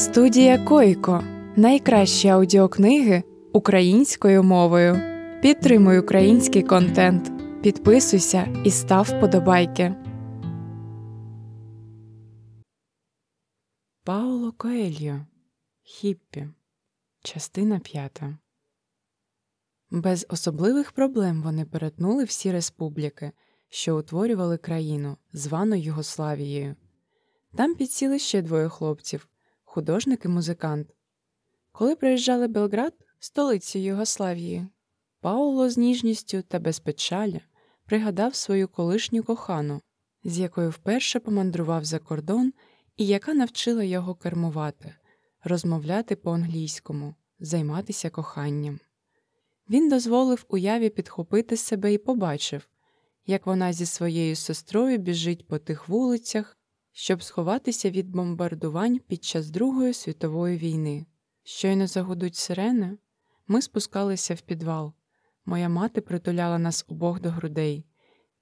Студія Койко найкращі аудіокниги українською мовою. Підтримуй український контент. Підписуйся і став вподобайки. Пауло Коельо Хіппі. Частина п'ята. Без особливих проблем вони перетнули всі республіки, що утворювали країну, звану Югославією. Там підсіли ще двоє хлопців художник і музикант. Коли приїжджали Белград, столицю Югославії, Пауло з ніжністю та без печаля пригадав свою колишню кохану, з якою вперше помандрував за кордон і яка навчила його кермувати, розмовляти по-англійському, займатися коханням. Він дозволив уяві підхопити себе і побачив, як вона зі своєю сестрою біжить по тих вулицях, щоб сховатися від бомбардувань під час Другої світової війни. Щойно загудуть сирени, ми спускалися в підвал. Моя мати притуляла нас обох до грудей,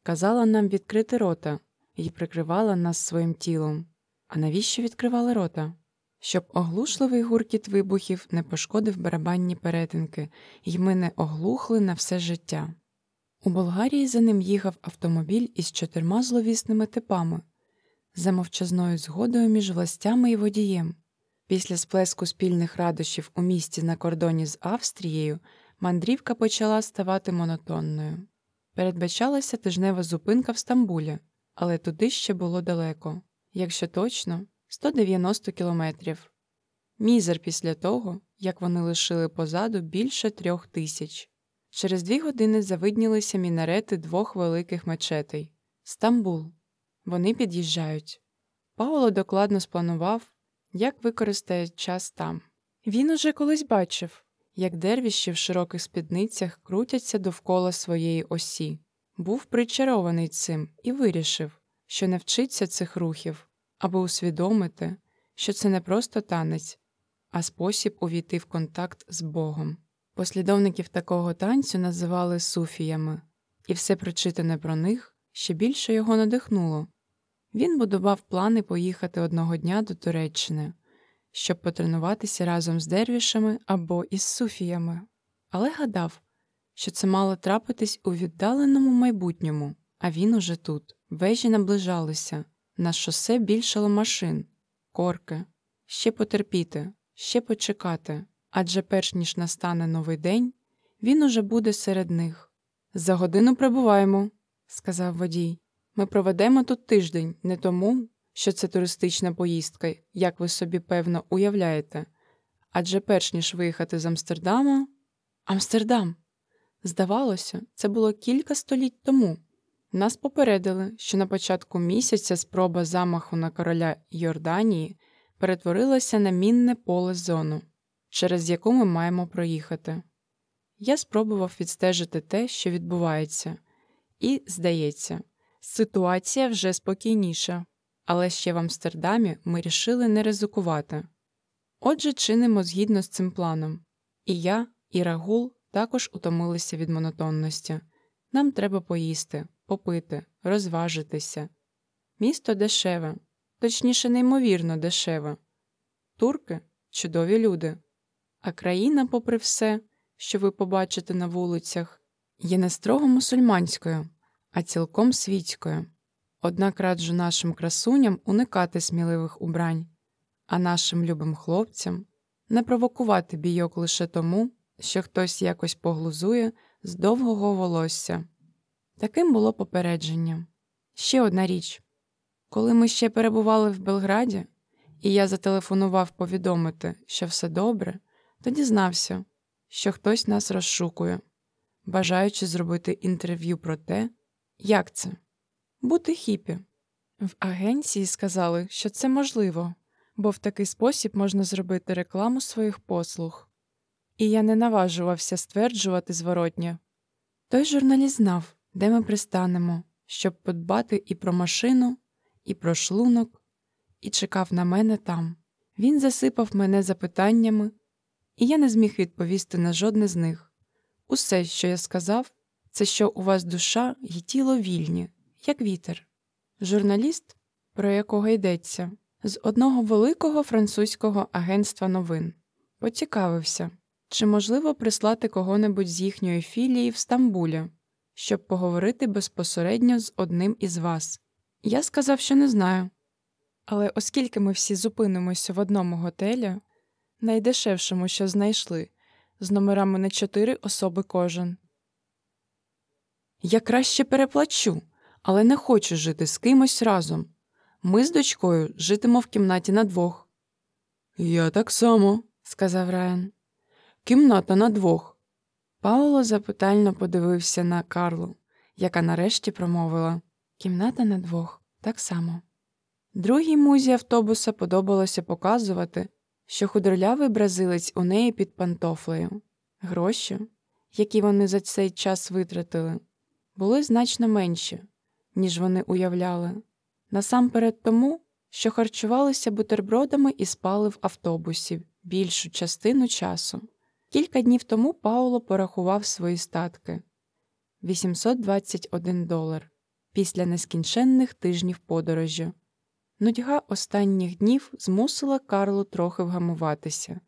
казала нам відкрити рота і прикривала нас своїм тілом. А навіщо відкривали рота? Щоб оглушливий гуркіт вибухів не пошкодив барабанні перетинки, і ми не оглухли на все життя. У Болгарії за ним їхав автомобіль із чотирма зловісними типами, за мовчазною згодою між властями і водієм. Після сплеску спільних радощів у місті на кордоні з Австрією мандрівка почала ставати монотонною. Передбачалася тижнева зупинка в Стамбулі, але туди ще було далеко, якщо точно, 190 кілометрів. Мізер після того, як вони лишили позаду більше трьох тисяч. Через дві години завиднілися мінарети двох великих мечетей Стамбул. Вони під'їжджають. Пауло докладно спланував, як використає час там. Він уже колись бачив, як дервіші в широких спідницях крутяться довкола своєї осі, був причарований цим і вирішив, що не вчиться цих рухів, аби усвідомити, що це не просто танець, а спосіб увійти в контакт з Богом. Послідовників такого танцю називали суфіями, і все прочитане про них ще більше його надихнуло. Він будував плани поїхати одного дня до Туреччини, щоб потренуватися разом з дервішами або із суфіями, але гадав, що це мало трапитись у віддаленому майбутньому, а він уже тут. Вежі наближалися, на шосе більшало машин, корки, ще потерпіти, ще почекати, адже перш ніж настане новий день, він уже буде серед них. За годину прибуваємо, сказав водій. Ми проведемо тут тиждень не тому, що це туристична поїздка, як ви собі певно уявляєте, адже перш ніж виїхати з Амстердама. Амстердам! Здавалося, це було кілька століть тому. Нас попередили, що на початку місяця спроба замаху на короля Йорданії перетворилася на мінне поле зону, через яку ми маємо проїхати. Я спробував відстежити те, що відбувається, і, здається, ситуація вже спокійніша, але ще в Амстердамі ми рішили не ризикувати. Отже, чинимо згідно з цим планом. І я, і Рагул також утомилися від монотонності. Нам треба поїсти, попити, розважитися. Місто дешеве, точніше, неймовірно дешеве. Турки чудові люди. А країна, попри все, що ви побачите на вулицях, є не строго мусульманською, а цілком світською. Однак раджу нашим красуням уникати сміливих убрань, а нашим любим хлопцям не провокувати бійок лише тому, що хтось якось поглузує з довгого волосся. Таким було попередження. Ще одна річ коли ми ще перебували в Белграді, і я зателефонував повідомити, що все добре, то дізнався, що хтось нас розшукує, бажаючи зробити інтерв'ю про те, як це бути хіпі. В агенції сказали, що це можливо, бо в такий спосіб можна зробити рекламу своїх послуг. І я не наважувався стверджувати зворотнє. Той журналіст знав, де ми пристанемо, щоб подбати і про машину, і про шлунок, і чекав на мене там. Він засипав мене запитаннями, і я не зміг відповісти на жодне з них. Усе, що я сказав, це що у вас душа і тіло вільні, як вітер. Журналіст, про якого йдеться, з одного великого французького агентства новин. Поцікавився, чи можливо прислати кого-небудь з їхньої філії в Стамбулі, щоб поговорити безпосередньо з одним із вас. Я сказав, що не знаю. Але оскільки ми всі зупинимося в одному готелі, найдешевшому, що знайшли, з номерами на чотири особи кожен. Я краще переплачу, але не хочу жити з кимось разом. Ми з дочкою житимо в кімнаті на двох. Я так само, сказав Райан. Кімната на двох. Пауло запитально подивився на Карлу, яка нарешті промовила Кімната на двох, так само. Другій музі автобуса подобалося показувати, що худорлявий бразилець у неї під пантофлею. Гроші, які вони за цей час витратили, були значно менші, ніж вони уявляли, насамперед тому, що харчувалися бутербродами і спали в автобусі більшу частину часу. Кілька днів тому Пауло порахував свої статки 821 долар після нескінченних тижнів подорожі. Нудьга останніх днів змусила Карлу трохи вгамуватися,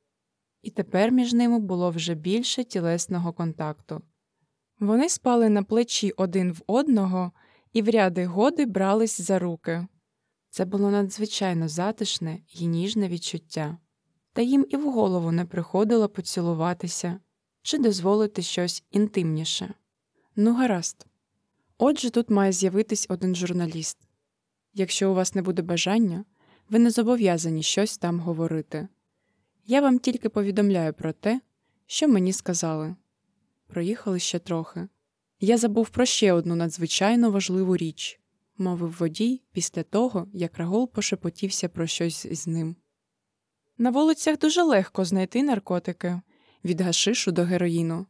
і тепер між ними було вже більше тілесного контакту. Вони спали на плечі один в одного і в ряди годи брались за руки. Це було надзвичайно затишне і ніжне відчуття, та їм і в голову не приходило поцілуватися чи дозволити щось інтимніше. Ну, гаразд. Отже, тут має з'явитись один журналіст. Якщо у вас не буде бажання, ви не зобов'язані щось там говорити. Я вам тільки повідомляю про те, що мені сказали. Проїхали ще трохи. Я забув про ще одну надзвичайно важливу річ, мовив водій після того, як Рагол пошепотівся про щось з ним. На вулицях дуже легко знайти наркотики від гашишу до героїну,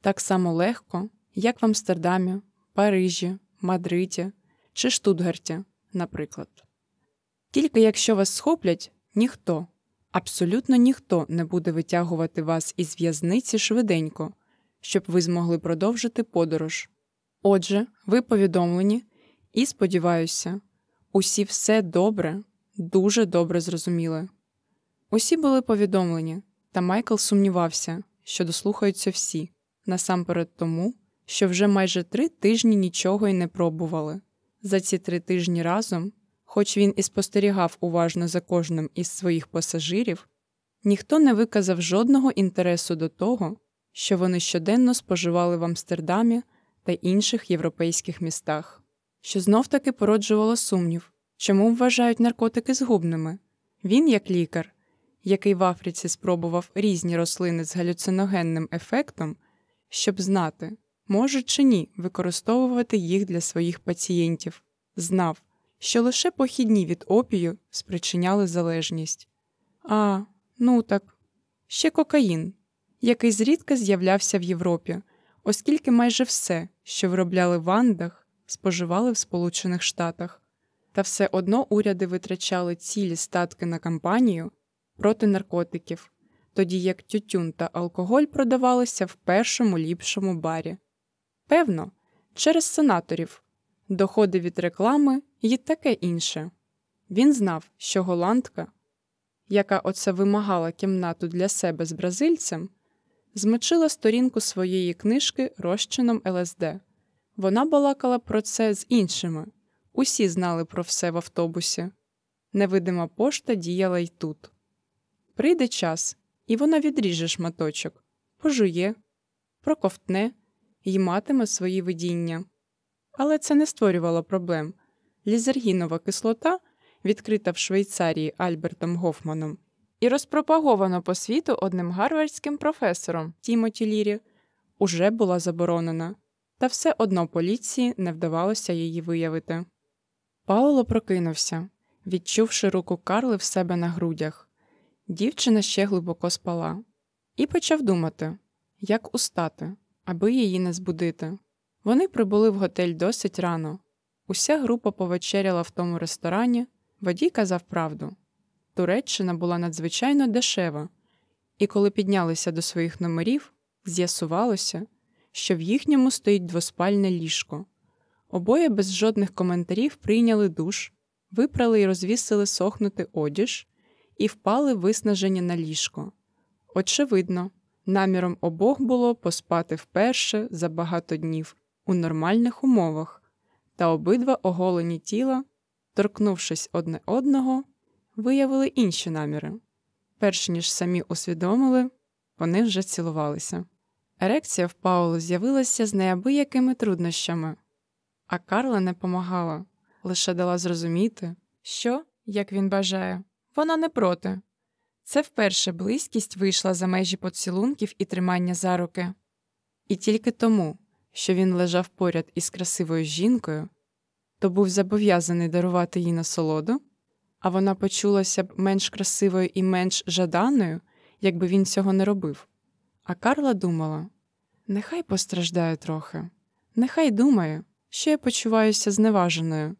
так само легко, як в Амстердамі, Парижі, Мадриді чи Штутгарті, наприклад. Тільки якщо вас схоплять, ніхто, абсолютно ніхто не буде витягувати вас із в'язниці швиденько, щоб ви змогли продовжити подорож. Отже, ви повідомлені і, сподіваюся, усі все добре, дуже добре зрозуміли. Усі були повідомлені, та Майкл сумнівався, що дослухаються всі, насамперед тому, що вже майже три тижні нічого й не пробували. За ці три тижні разом, хоч він і спостерігав уважно за кожним із своїх пасажирів, ніхто не виказав жодного інтересу до того, що вони щоденно споживали в Амстердамі та інших європейських містах, що знов таки породжувало сумнів, чому вважають наркотики згубними. Він, як лікар, який в Африці спробував різні рослини з галюциногенним ефектом, щоб знати, може чи ні використовувати їх для своїх пацієнтів, знав, що лише похідні від опію спричиняли залежність. А, ну так, ще кокаїн, який зрідка з'являвся в Європі, оскільки майже все, що виробляли в Андах, споживали в Сполучених Штатах, та все одно уряди витрачали цілі статки на кампанію проти наркотиків, тоді як тютюн та алкоголь продавалися в першому ліпшому барі. Певно, через сенаторів, доходи від реклами і таке інше. Він знав, що голландка, яка оце вимагала кімнату для себе з бразильцем, змочила сторінку своєї книжки розчином ЛСД. Вона балакала про це з іншими. Усі знали про все в автобусі. Невидима пошта діяла й тут. Прийде час, і вона відріже шматочок, пожує, проковтне й матиме свої видіння. Але це не створювало проблем. Лізергінова кислота, відкрита в Швейцарії Альбертом Гофманом, і розпропагована по світу одним гарвардським професором Тімоті Лірі, уже була заборонена, та все одно поліції не вдавалося її виявити. Пауло прокинувся, відчувши руку Карли в себе на грудях. Дівчина ще глибоко спала, і почав думати, як устати аби її не збудити. Вони прибули в готель досить рано. Уся група повечеряла в тому ресторані, водій казав правду. Туреччина була надзвичайно дешева, і коли піднялися до своїх номерів, з'ясувалося, що в їхньому стоїть двоспальне ліжко. Обоє без жодних коментарів прийняли душ, випрали і розвісили сохнути одіж і впали виснажені на ліжко. Очевидно, наміром обох було поспати вперше за багато днів у нормальних умовах, та обидва оголені тіла, торкнувшись одне одного, виявили інші наміри. Перш ніж самі усвідомили, вони вже цілувалися. Ерекція в Паулу з'явилася з неабиякими труднощами, а Карла не помагала, лише дала зрозуміти, що, як він бажає, вона не проти. Це вперше близькість вийшла за межі поцілунків і тримання за руки. І тільки тому, що він лежав поряд із красивою жінкою, то був зобов'язаний дарувати їй насолоду, а вона почулася б менш красивою і менш жаданою, якби він цього не робив. А Карла думала нехай постраждає трохи, нехай думає, що я почуваюся зневаженою.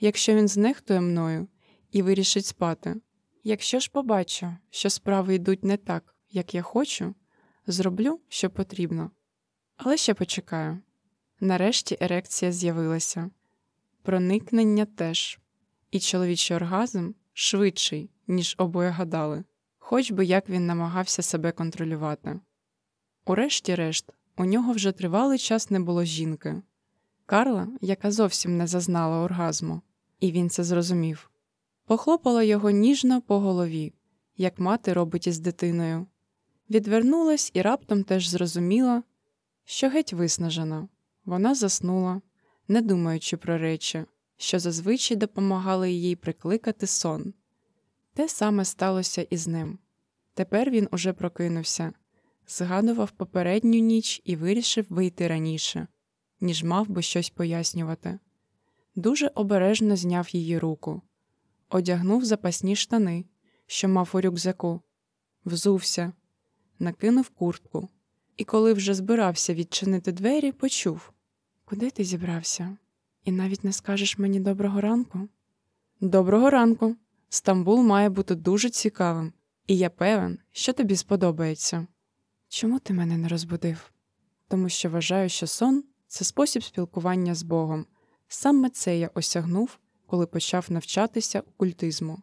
Якщо він знехтує мною і вирішить спати, якщо ж побачу, що справи йдуть не так, як я хочу, зроблю, що потрібно. Але ще почекаю. Нарешті ерекція з'явилася, проникнення теж, і чоловічий оргазм швидший, ніж обоє гадали, хоч би як він намагався себе контролювати. Урешті-решт, у нього вже тривалий час не було жінки. Карла, яка зовсім не зазнала оргазму, і він це зрозумів, похлопала його ніжно по голові, як мати робить із дитиною, відвернулась і раптом теж зрозуміла, що геть виснажена. Вона заснула, не думаючи про речі, що зазвичай допомагали їй прикликати сон. Те саме сталося і з ним. Тепер він уже прокинувся, згадував попередню ніч і вирішив вийти раніше, ніж мав би щось пояснювати. Дуже обережно зняв її руку, одягнув запасні штани, що мав у рюкзаку, взувся, накинув куртку, і коли вже збирався відчинити двері, почув Куди ти зібрався? І навіть не скажеш мені доброго ранку? Доброго ранку. Стамбул має бути дуже цікавим, і я певен, що тобі сподобається. Чому ти мене не розбудив? Тому що вважаю, що сон це спосіб спілкування з Богом. Саме це я осягнув, коли почав навчатися окультизму.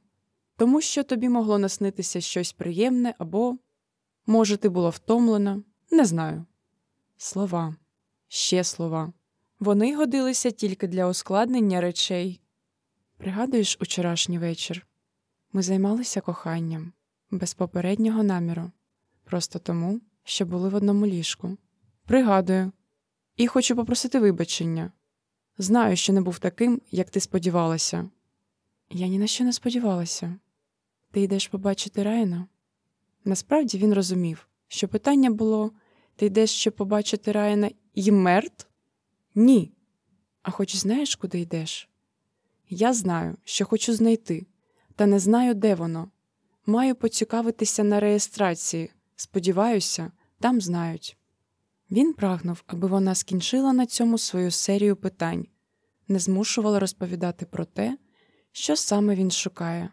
Тому що тобі могло наснитися щось приємне або, може, ти була втомлена, не знаю. Слова, ще слова. Вони годилися тільки для ускладнення речей. Пригадуєш учорашній вечір? Ми займалися коханням без попереднього наміру, просто тому, що були в одному ліжку. Пригадую, і хочу попросити вибачення. Знаю, що не був таким, як ти сподівалася. Я ні на що не сподівалася. Ти йдеш побачити Райана? Насправді він розумів, що питання було ти йдеш щоб побачити Райана і мертв? Ні. А хоч знаєш, куди йдеш? Я знаю, що хочу знайти, та не знаю, де воно. Маю поцікавитися на реєстрації. Сподіваюся, там знають. Він прагнув, аби вона скінчила на цьому свою серію питань, не змушувала розповідати про те, що саме він шукає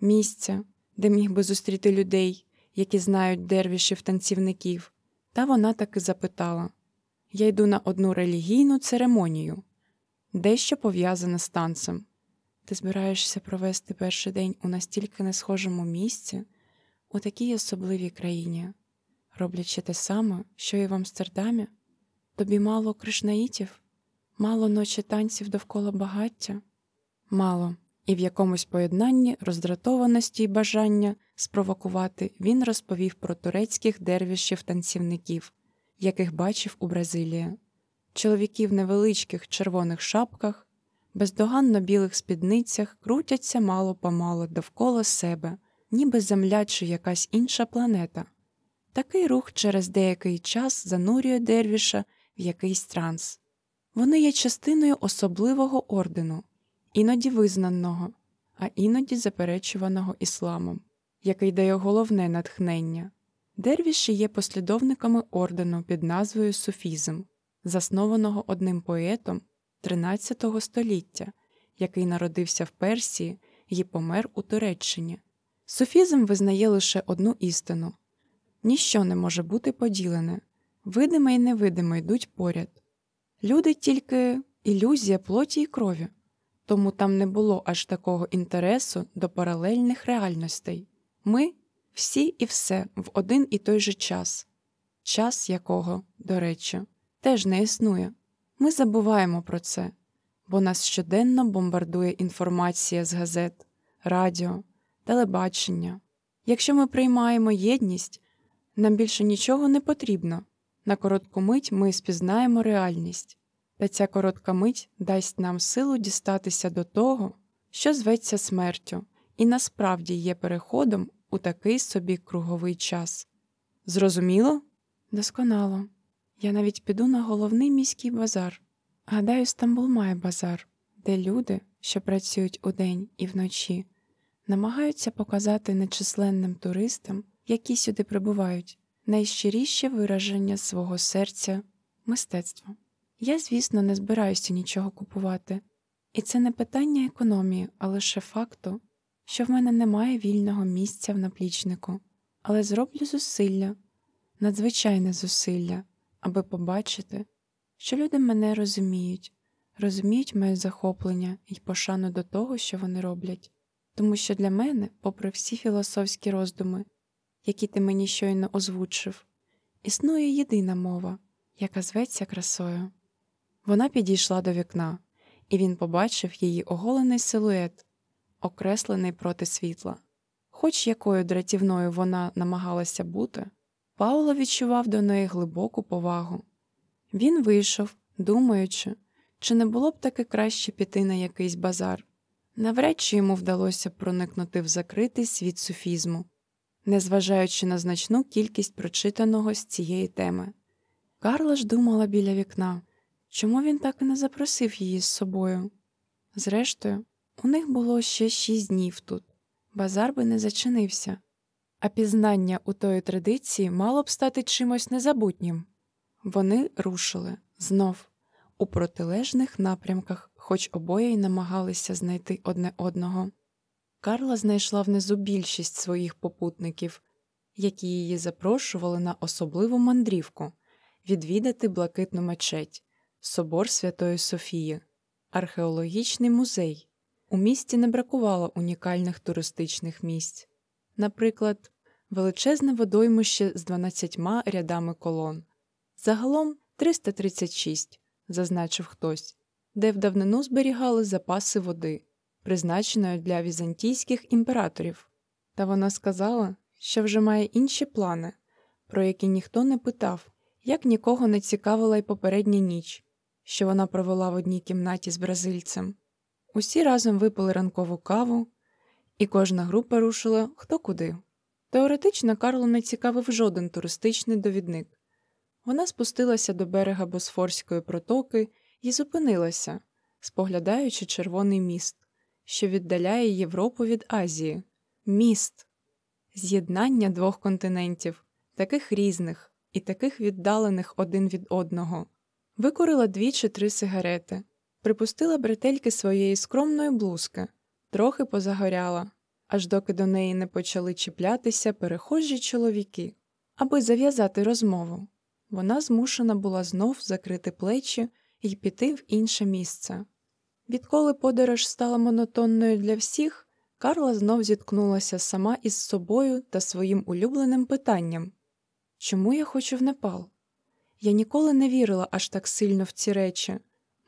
місця, де міг би зустріти людей, які знають дервішів танцівників, та вона таки запитала Я йду на одну релігійну церемонію, дещо пов'язане з танцем. Ти збираєшся провести перший день у настільки несхожому місці, у такій особливій країні, роблячи те саме, що і в Амстердамі? Тобі мало кришнаїтів, мало ночі танців довкола багаття, мало, і в якомусь поєднанні роздратованості й бажання спровокувати він розповів про турецьких дервішів танцівників, яких бачив у Бразилії, чоловіки в невеличких червоних шапках бездоганно білих спідницях крутяться мало помало довкола себе, ніби земля чи якась інша планета. Такий рух через деякий час занурює дервіша в якийсь транс. Вони є частиною особливого ордену, іноді визнаного, а іноді заперечуваного ісламом, який дає головне натхнення. Дервіші є послідовниками ордену під назвою Суфізм, заснованого одним поетом 13 століття, який народився в Персії і помер у Туреччині. Суфізм визнає лише одну істину ніщо не може бути поділене, видиме і невидиме йдуть поряд. Люди тільки ілюзія плоті і крові, тому там не було аж такого інтересу до паралельних реальностей. Ми всі і все в один і той же час, час якого, до речі, теж не існує. Ми забуваємо про це, бо нас щоденно бомбардує інформація з газет, радіо, телебачення. Якщо ми приймаємо єдність, нам більше нічого не потрібно. На коротку мить ми спізнаємо реальність, та ця коротка мить дасть нам силу дістатися до того, що зветься смертю, і насправді є переходом у такий собі круговий час. Зрозуміло? Досконало. Я навіть піду на головний міський базар. Гадаю, Стамбул має базар, де люди, що працюють удень і вночі, намагаються показати нечисленним туристам, які сюди прибувають, найщиріше вираження свого серця мистецтва. Я, звісно, не збираюся нічого купувати, і це не питання економії, а лише факту, що в мене немає вільного місця в наплічнику, але зроблю зусилля, надзвичайне зусилля, аби побачити, що люди мене розуміють, розуміють моє захоплення і пошану до того, що вони роблять, тому що для мене, попри всі філософські роздуми, які ти мені щойно озвучив, існує єдина мова, яка зветься красою. Вона підійшла до вікна, і він побачив її оголений силует, окреслений проти світла. Хоч якою дратівною вона намагалася бути, Пауло відчував до неї глибоку повагу. Він вийшов, думаючи, чи не було б таки краще піти на якийсь базар. Навряд чи йому вдалося проникнути в закритий світ суфізму, незважаючи на значну кількість прочитаного з цієї теми. Карла ж думала біля вікна, чому він так і не запросив її з собою. Зрештою, у них було ще шість днів тут, базар би не зачинився, а пізнання у тої традиції мало б стати чимось незабутнім. Вони рушили знов у протилежних напрямках, хоч обоє й намагалися знайти одне одного. Карла знайшла внизу більшість своїх попутників, які її запрошували на особливу мандрівку відвідати блакитну мечеть, собор Святої Софії, археологічний музей. У місті не бракувало унікальних туристичних місць, наприклад, величезне водоймище з 12 рядами колон. Загалом 336, зазначив хтось, де в давнину зберігали запаси води, призначеної для візантійських імператорів. Та вона сказала, що вже має інші плани, про які ніхто не питав, як нікого не цікавила й попередня ніч, що вона провела в одній кімнаті з бразильцем. Усі разом випили ранкову каву, і кожна група рушила хто куди. Теоретично Карло не цікавив жоден туристичний довідник. Вона спустилася до берега Босфорської протоки і зупинилася, споглядаючи червоний міст, що віддаляє Європу від Азії. Міст, з'єднання двох континентів, таких різних і таких віддалених один від одного. Викурила дві чи три сигарети, припустила бретельки своєї скромної блузки, трохи позагоряла, аж доки до неї не почали чіплятися перехожі чоловіки, аби зав'язати розмову. Вона змушена була знов закрити плечі і піти в інше місце. Відколи подорож стала монотонною для всіх, Карла знов зіткнулася сама із собою та своїм улюбленим питанням чому я хочу в Непал? Я ніколи не вірила аж так сильно в ці речі.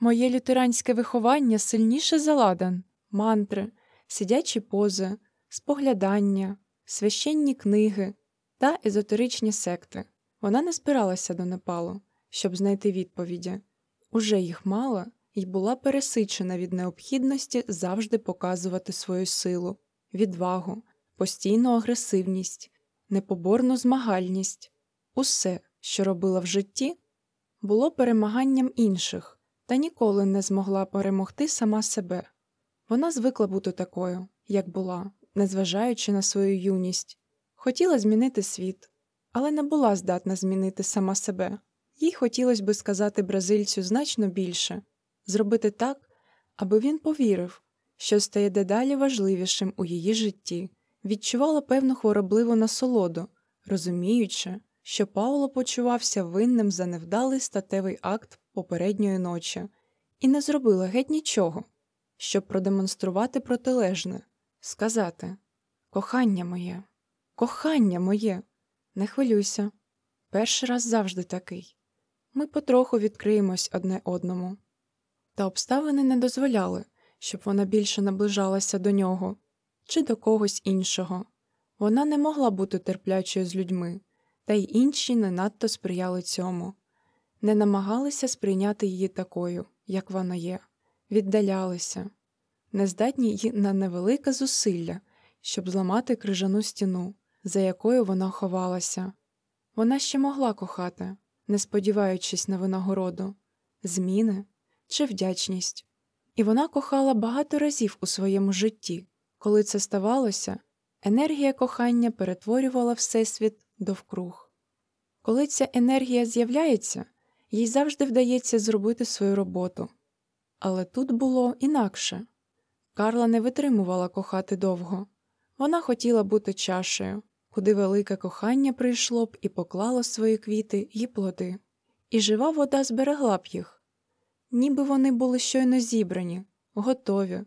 Моє лютеранське виховання сильніше за ладан, мантри, сидячі пози, споглядання, священні книги та езотеричні секти. Вона не спиралася до Непалу, щоб знайти відповіді. Уже їх мала і була пересичена від необхідності завжди показувати свою силу, відвагу, постійну агресивність, непоборну змагальність. Усе, що робила в житті, було перемаганням інших та ніколи не змогла перемогти сама себе. Вона звикла бути такою, як була, незважаючи на свою юність, хотіла змінити світ, але не була здатна змінити сама себе. Їй хотілося би сказати бразильцю значно більше, зробити так, аби він повірив, що стає дедалі важливішим у її житті, відчувала певну хворобливу насолоду, розуміючи, що Пауло почувався винним за невдалий статевий акт попередньої ночі і не зробила геть нічого, щоб продемонструвати протилежне, сказати Кохання моє, кохання моє, не хвилюйся. Перший раз завжди такий. Ми потроху відкриємось одне одному. Та обставини не дозволяли, щоб вона більше наближалася до нього чи до когось іншого. Вона не могла бути терплячою з людьми, та й інші не надто сприяли цьому, не намагалися сприйняти її такою, як вона є, віддалялися, нездатні й на невелике зусилля, щоб зламати крижану стіну, за якою вона ховалася. Вона ще могла кохати, не сподіваючись на винагороду, зміни чи вдячність. І вона кохала багато разів у своєму житті. Коли це ставалося, енергія кохання перетворювала Всесвіт довкруг. Коли ця енергія з'являється, їй завжди вдається зробити свою роботу. Але тут було інакше Карла не витримувала кохати довго. Вона хотіла бути чашею, куди велике кохання прийшло б і поклало свої квіти й плоди, і жива вода зберегла б їх, ніби вони були щойно зібрані, готові,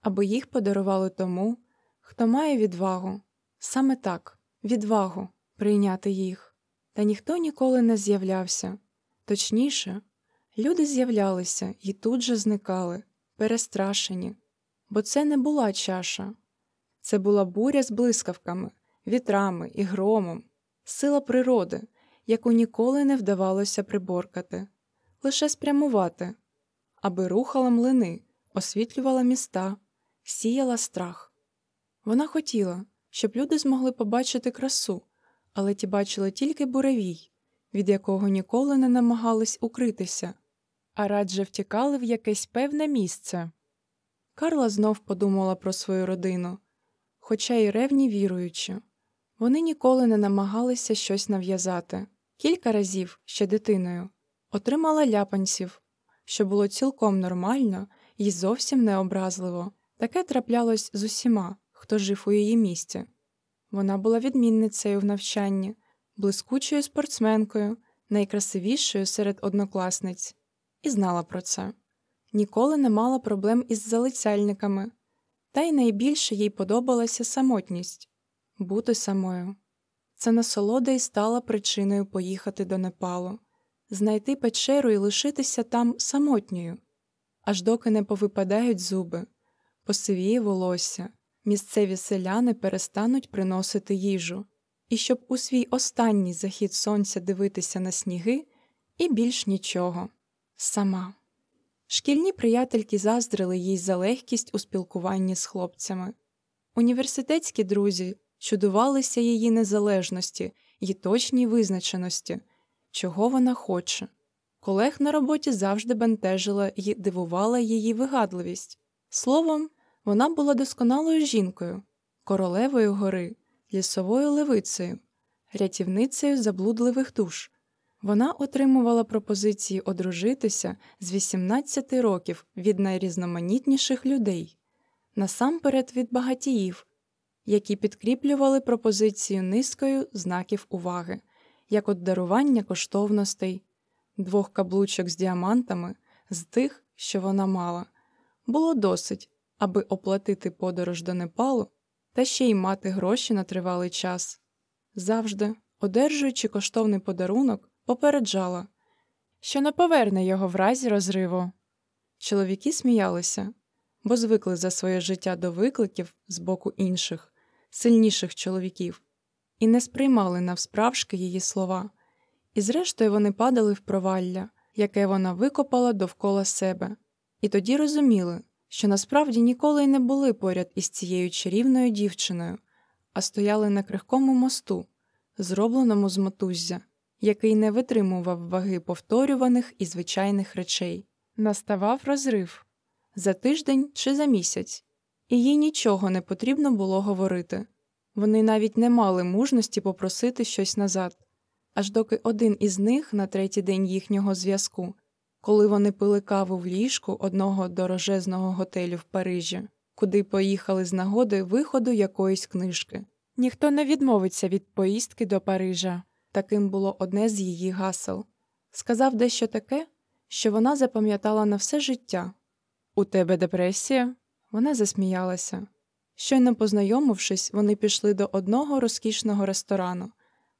аби їх подарували тому, хто має відвагу, саме так, відвагу прийняти їх. Та ніхто ніколи не з'являвся. Точніше, люди з'являлися і тут же зникали, перестрашені, бо це не була чаша, це була буря з блискавками, вітрами і громом, сила природи, яку ніколи не вдавалося приборкати, лише спрямувати, аби рухала млини, освітлювала міста, сіяла страх. Вона хотіла, щоб люди змогли побачити красу, але ті бачили тільки буревій, від якого ніколи не намагались укритися, а радже втікали в якесь певне місце. Карла знов подумала про свою родину, хоча й ревні віруючи. Вони ніколи не намагалися щось нав'язати. Кілька разів, ще дитиною, отримала ляпанців, що було цілком нормально і зовсім необразливо. Таке траплялось з усіма, хто жив у її місті. Вона була відмінницею в навчанні, блискучою спортсменкою, найкрасивішою серед однокласниць, і знала про це. Ніколи не мала проблем із залицяльниками, та й найбільше їй подобалася самотність бути самою. Це насолода й стала причиною поїхати до Непалу, знайти печеру і лишитися там самотньою, аж доки не повипадають зуби, посивіє волосся, місцеві селяни перестануть приносити їжу, і щоб у свій останній захід сонця дивитися на сніги і більш нічого сама. Шкільні приятельки заздрили їй за легкість у спілкуванні з хлопцями. Університетські друзі чудувалися її незалежності й точній визначеності, чого вона хоче. Колег на роботі завжди бентежила і дивувала її вигадливість. Словом, вона була досконалою жінкою, королевою гори, лісовою левицею, рятівницею заблудливих душ. Вона отримувала пропозиції одружитися з 18 років від найрізноманітніших людей, насамперед від багатіїв, які підкріплювали пропозицію низкою знаків уваги, як от дарування коштовностей, двох каблучок з діамантами, з тих, що вона мала, було досить, аби оплатити подорож до Непалу та ще й мати гроші на тривалий час. Завжди, одержуючи коштовний подарунок, попереджала, що не поверне його в разі розриву. Чоловіки сміялися, бо звикли за своє життя до викликів з боку інших, сильніших чоловіків, і не сприймали навсправжки її слова, і зрештою вони падали в провалля, яке вона викопала довкола себе, і тоді розуміли, що насправді ніколи й не були поряд із цією чарівною дівчиною, а стояли на крихкому мосту, зробленому з мотуззя, який не витримував ваги повторюваних і звичайних речей. Наставав розрив за тиждень чи за місяць, і їй нічого не потрібно було говорити. Вони навіть не мали мужності попросити щось назад, аж доки один із них на третій день їхнього зв'язку коли вони пили каву в ліжку одного дорожезного готелю в Парижі, куди поїхали з нагоди виходу якоїсь книжки. Ніхто не відмовиться від поїздки до Парижа, таким було одне з її гасел. Сказав дещо таке, що вона запам'ятала на все життя. У тебе депресія? Вона засміялася. Щойно познайомившись, вони пішли до одного розкішного ресторану,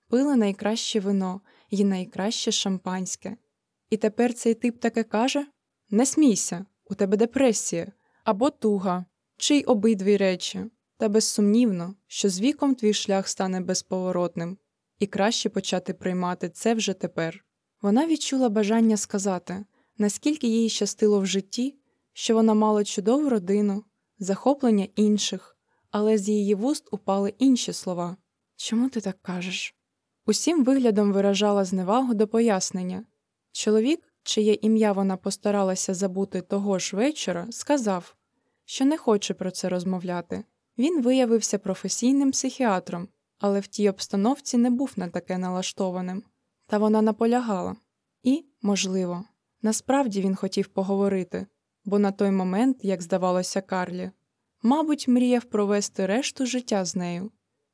пили найкраще вино і найкраще шампанське. І тепер цей тип таке каже Не смійся, у тебе депресія або туга, чи й обидві речі, та безсумнівно, що з віком твій шлях стане безповоротним, і краще почати приймати це вже тепер. Вона відчула бажання сказати, наскільки їй щастило в житті, що вона мала чудову родину, захоплення інших, але з її вуст упали інші слова. Чому ти так кажеш? Усім виглядом виражала зневагу до пояснення. Чоловік, чиє ім'я вона постаралася забути того ж вечора, сказав, що не хоче про це розмовляти. Він виявився професійним психіатром, але в тій обстановці не був на таке налаштованим. Та вона наполягала. І, можливо, насправді він хотів поговорити, бо на той момент, як здавалося Карлі, мабуть, мріяв провести решту життя з нею.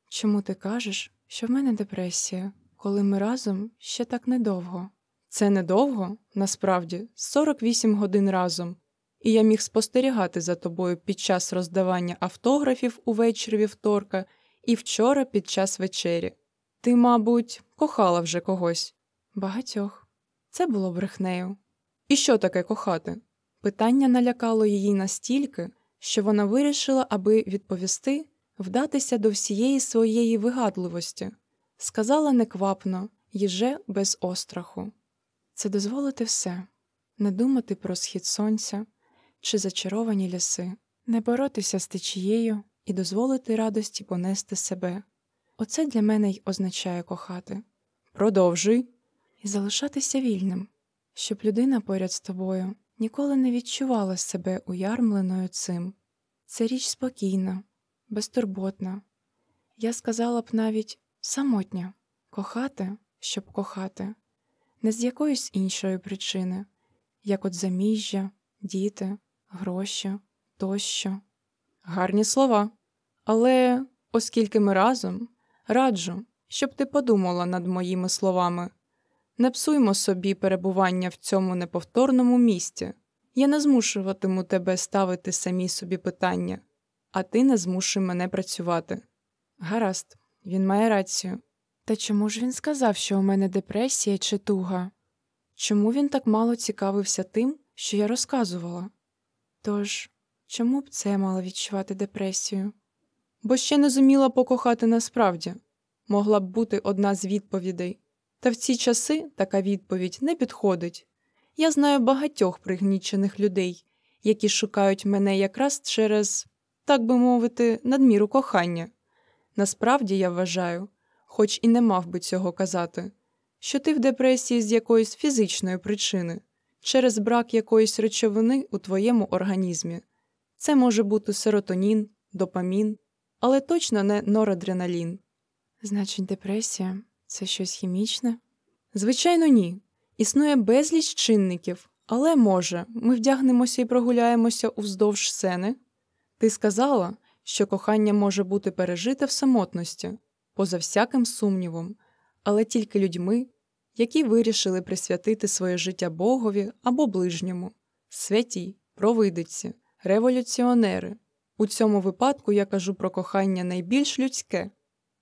Чому ти кажеш, що в мене депресія, коли ми разом ще так недовго? Це недовго, насправді, 48 годин разом, і я міг спостерігати за тобою під час роздавання автографів увечері вівторка і вчора під час вечері. Ти, мабуть, кохала вже когось. Багатьох. Це було брехнею. І що таке кохати? Питання налякало її настільки, що вона вирішила, аби відповісти, вдатися до всієї своєї вигадливості, сказала неквапно, їже без остраху. Це дозволити все, не думати про схід сонця чи зачаровані ліси, не боротися з течією і дозволити радості понести себе. Оце для мене й означає кохати. Продовжуй. І залишатися вільним, щоб людина поряд з тобою ніколи не відчувала себе уярмленою цим. Це річ спокійна, безтурботна. Я сказала б навіть самотня кохати, щоб кохати, не з якоїсь іншої причини, як от заміжжя, діти, гроші тощо. Гарні слова. Але оскільки ми разом, раджу, щоб ти подумала над моїми словами. Не псуймо собі перебування в цьому неповторному місті. Я не змушуватиму тебе ставити самі собі питання, а ти не змушуй мене працювати. Гаразд, він має рацію. Та чому ж він сказав, що у мене депресія чи туга? Чому він так мало цікавився тим, що я розказувала? Тож, чому б це мало відчувати депресію? Бо ще не зуміла покохати насправді, могла б бути одна з відповідей. Та в ці часи така відповідь не підходить. Я знаю багатьох пригнічених людей, які шукають мене якраз через, так би мовити, надміру кохання. Насправді я вважаю, хоч і не мав би цього казати, що ти в депресії з якоїсь фізичної причини, через брак якоїсь речовини у твоєму організмі. Це може бути серотонін, допамін, але точно не норадреналін. Значить, депресія це щось хімічне? Звичайно, ні. Існує безліч чинників, але може, ми вдягнемося і прогуляємося уздовж сени. Ти сказала, що кохання може бути пережите в самотності, поза всяким сумнівом, але тільки людьми, які вирішили присвятити своє життя Богові або ближньому, святі, провидиці, революціонери. У цьому випадку я кажу про кохання найбільш людське,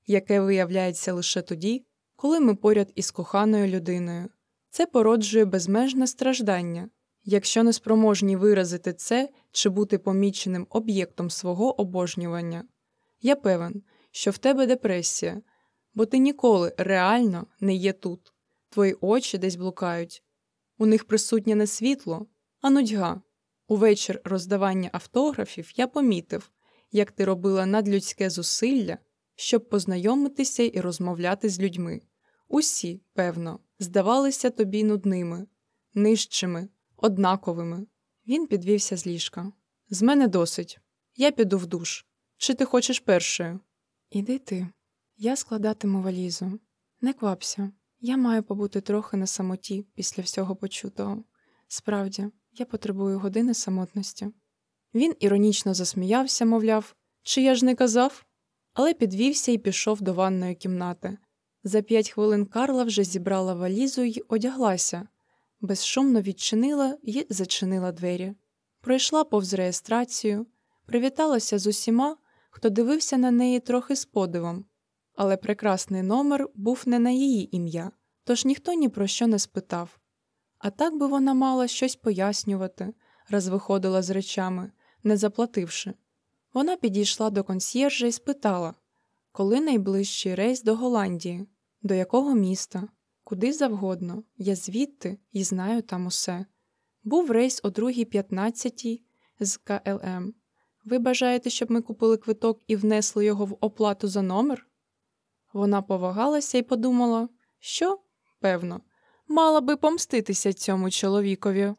яке виявляється лише тоді, коли ми поряд із коханою людиною. Це породжує безмежне страждання, якщо не спроможні виразити це чи бути поміченим об'єктом свого обожнювання. Я певен, що в тебе депресія, бо ти ніколи реально не є тут, твої очі десь блукають, у них присутнє не світло, а нудьга. Увечір роздавання автографів я помітив, як ти робила надлюдське зусилля, щоб познайомитися і розмовляти з людьми. Усі, певно, здавалися тобі нудними, нижчими, однаковими. Він підвівся з ліжка. З мене досить. Я піду в душ. Чи ти хочеш першою? Іди ти. Я складатиму валізу. Не квапся. Я маю побути трохи на самоті після всього почутого. Справді, я потребую години самотності. Він іронічно засміявся, мовляв, чи я ж не казав, але підвівся і пішов до ванної кімнати. За п'ять хвилин Карла вже зібрала валізу й одяглася, безшумно відчинила і зачинила двері. Пройшла повз реєстрацію, привіталася з усіма, хто дивився на неї трохи з подивом, але прекрасний номер був не на її ім'я, тож ніхто ні про що не спитав. А так би вона мала щось пояснювати, раз виходила з речами, не заплативши. Вона підійшла до консьєржа і спитала, коли найближчий рейс до Голландії, до якого міста, куди завгодно, я звідти і знаю там усе. Був рейс о 2.15 з КЛМ. Ви бажаєте, щоб ми купили квиток і внесли його в оплату за номер? Вона повагалася і подумала, що, певно, мала би помститися цьому чоловікові,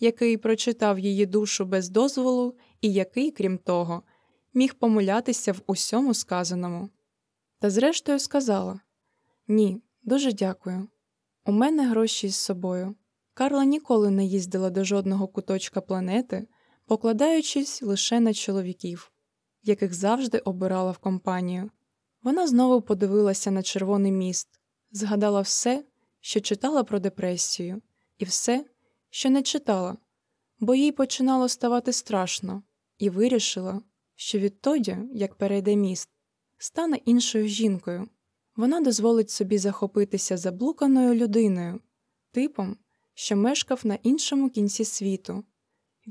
який прочитав її душу без дозволу і який, крім того, міг помилятися в усьому сказаному. Та зрештою сказала Ні, дуже дякую. У мене гроші з собою. Карла ніколи не їздила до жодного куточка планети, покладаючись лише на чоловіків, яких завжди обирала в компанію. Вона знову подивилася на червоний міст, згадала все, що читала про депресію, і все, що не читала, бо їй починало ставати страшно, і вирішила, що відтоді, як перейде міст, стане іншою жінкою. Вона дозволить собі захопитися заблуканою людиною, типом, що мешкав на іншому кінці світу,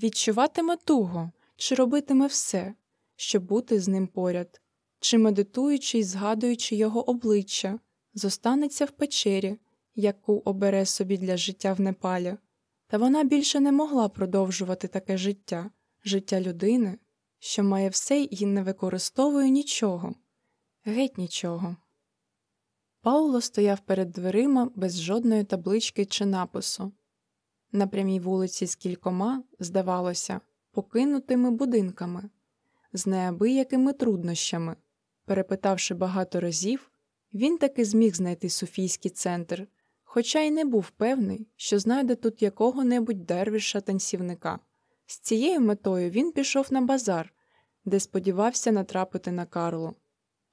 відчуватиме туго чи робитиме все, щоб бути з ним поряд, чи медитуючи й згадуючи його обличчя, зостанеться в печері, яку обере собі для життя в Непалі. Та вона більше не могла продовжувати таке життя, життя людини, що має все і не використовує нічого, геть нічого. Пауло стояв перед дверима без жодної таблички чи напису. На прямій вулиці з кількома, здавалося, покинутими будинками, з неабиякими труднощами. Перепитавши багато разів, він таки зміг знайти Софійський центр, хоча й не був певний, що знайде тут якого-небудь дервіша танцівника. З цією метою він пішов на базар, де сподівався натрапити на Карлу,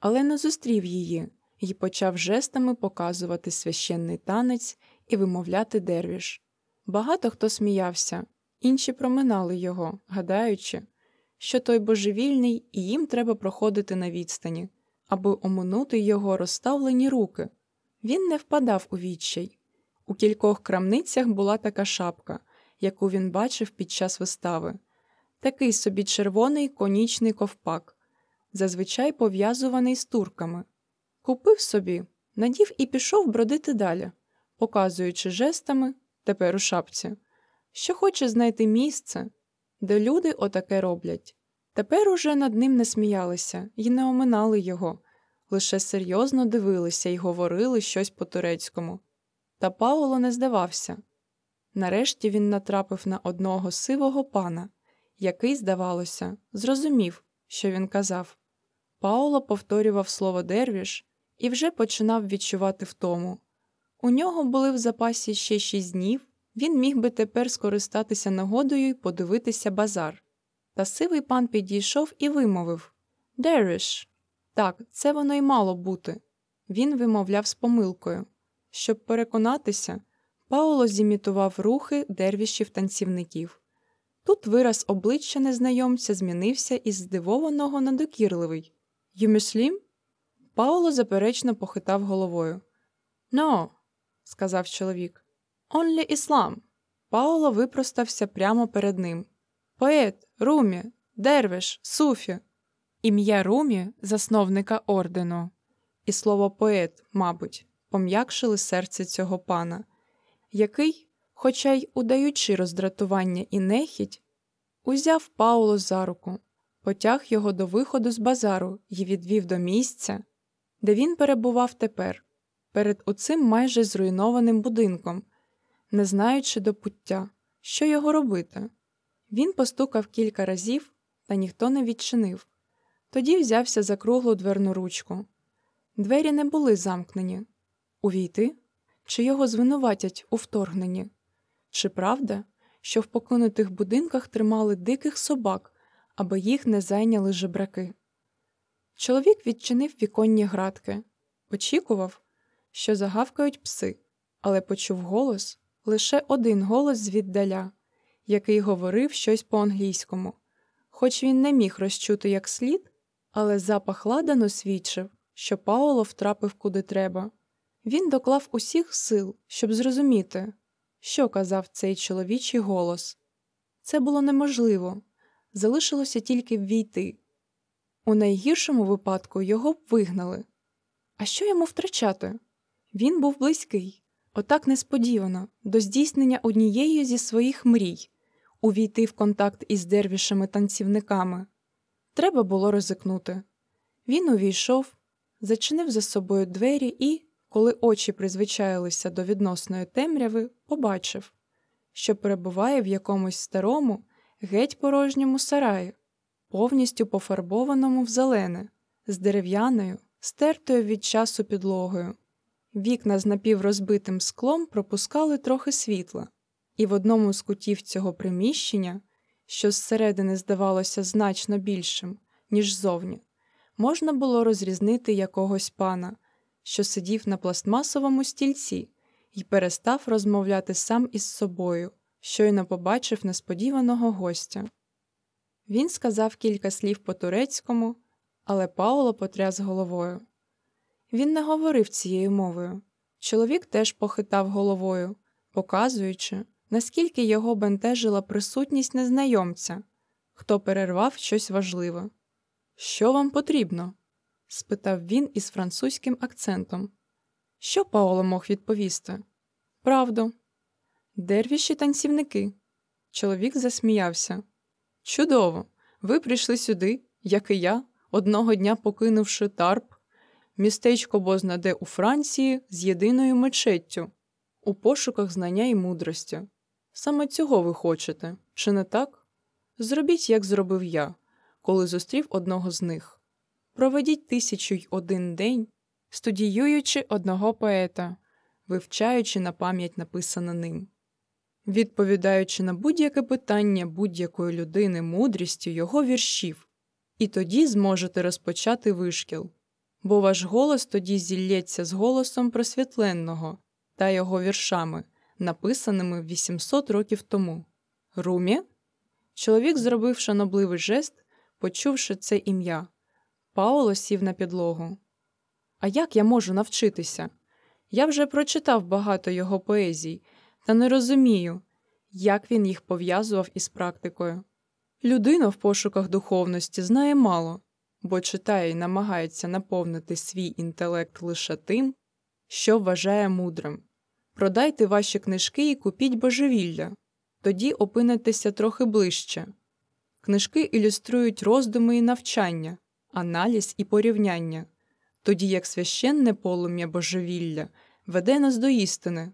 але не зустрів її і почав жестами показувати священний танець і вимовляти дервіш. Багато хто сміявся, інші проминали його, гадаючи, що той божевільний і їм треба проходити на відстані, аби оминути його розставлені руки. Він не впадав у відчай. У кількох крамницях була така шапка, яку він бачив під час вистави, такий собі червоний конічний ковпак, зазвичай пов'язуваний з турками. Купив собі, надів і пішов бродити далі, показуючи жестами, тепер у шапці, що хоче знайти місце, де люди отаке роблять. Тепер уже над ним не сміялися і не оминали його, лише серйозно дивилися і говорили щось по турецькому. Та Пауло не здавався. Нарешті він натрапив на одного сивого пана, який, здавалося, зрозумів, що він казав. Пауло повторював слово дервіш і вже починав відчувати втому. У нього були в запасі ще шість днів, він міг би тепер скористатися нагодою і подивитися базар. Та сивий пан підійшов і вимовив Дервіш. Так, це воно й мало бути. Він вимовляв з помилкою. Щоб переконатися, Пауло зімітував рухи дервішів танцівників. Тут вираз обличчя незнайомця змінився із здивованого на докірливий. Юмюслім? Пауло заперечно похитав головою. «No», – сказав чоловік. «Only іслам». Пауло випростався прямо перед ним. Поет, Румі, Дервиш, Суфі. Ім'я Румі, засновника ордену, і слово поет, мабуть, пом'якшили серце цього пана, який, хоча й удаючи роздратування і нехідь, узяв Пауло за руку, потяг його до виходу з базару і відвів до місця, де він перебував тепер, перед оцим майже зруйнованим будинком, не знаючи до пуття, що його робити. Він постукав кілька разів, та ніхто не відчинив. Тоді взявся за круглу дверну ручку. Двері не були замкнені. Увійти? Чи його звинуватять у вторгненні? Чи правда, що в покинутих будинках тримали диких собак, аби їх не зайняли жебраки? Чоловік відчинив віконні градки, очікував, що загавкають пси, але почув голос лише один голос звіддаля, який говорив щось по англійському. Хоч він не міг розчути як слід, але запах ладану свідчив, що Пауло втрапив куди треба. Він доклав усіх сил, щоб зрозуміти, що казав цей чоловічий голос. Це було неможливо, залишилося тільки ввійти. У найгіршому випадку його б вигнали. А що йому втрачати? Він був близький, отак несподівано, до здійснення однієї зі своїх мрій увійти в контакт із дервішими танцівниками. Треба було ризикнути. Він увійшов, зачинив за собою двері і, коли очі призвичаїлися до відносної темряви, побачив, що перебуває в якомусь старому, геть порожньому сараї, повністю пофарбованому в зелене, з дерев'яною, стертою від часу підлогою. Вікна з напіврозбитим склом пропускали трохи світла, і в одному з кутів цього приміщення, що зсередини здавалося значно більшим, ніж зовні, можна було розрізнити якогось пана, що сидів на пластмасовому стільці і перестав розмовляти сам із собою, щойно побачив несподіваного гостя. Він сказав кілька слів по турецькому, але Пауло потряс головою. Він не говорив цією мовою. Чоловік теж похитав головою, показуючи, наскільки його бентежила присутність незнайомця, хто перервав щось важливе. Що вам потрібно? спитав він із французьким акцентом. Що Паоло мог відповісти? Правду. Дервіші танцівники. Чоловік засміявся. Чудово! Ви прийшли сюди, як і я, одного дня покинувши тарп, містечко бознаде у Франції з єдиною мечеттю, у пошуках знання і мудрості. Саме цього ви хочете, чи не так? Зробіть, як зробив я, коли зустрів одного з них. Проведіть тисячу й один день, студіюючи одного поета, вивчаючи на пам'ять написане ним, відповідаючи на будь-яке питання будь-якої людини мудрістю його віршів, і тоді зможете розпочати вишкіл, бо ваш голос тоді зілється з голосом просвітленного та його віршами, написаними 800 років тому. Румі? Чоловік зробив шанобливий жест, почувши це ім'я. Пауло сів на підлогу. А як я можу навчитися? Я вже прочитав багато його поезій, та не розумію, як він їх пов'язував із практикою. Людина в пошуках духовності знає мало, бо читає і намагається наповнити свій інтелект лише тим, що вважає мудрим. Продайте ваші книжки і купіть божевілля, тоді опинитеся трохи ближче. Книжки ілюструють роздуми і навчання, аналіз і порівняння, тоді як священне полум'я божевілля веде нас до істини.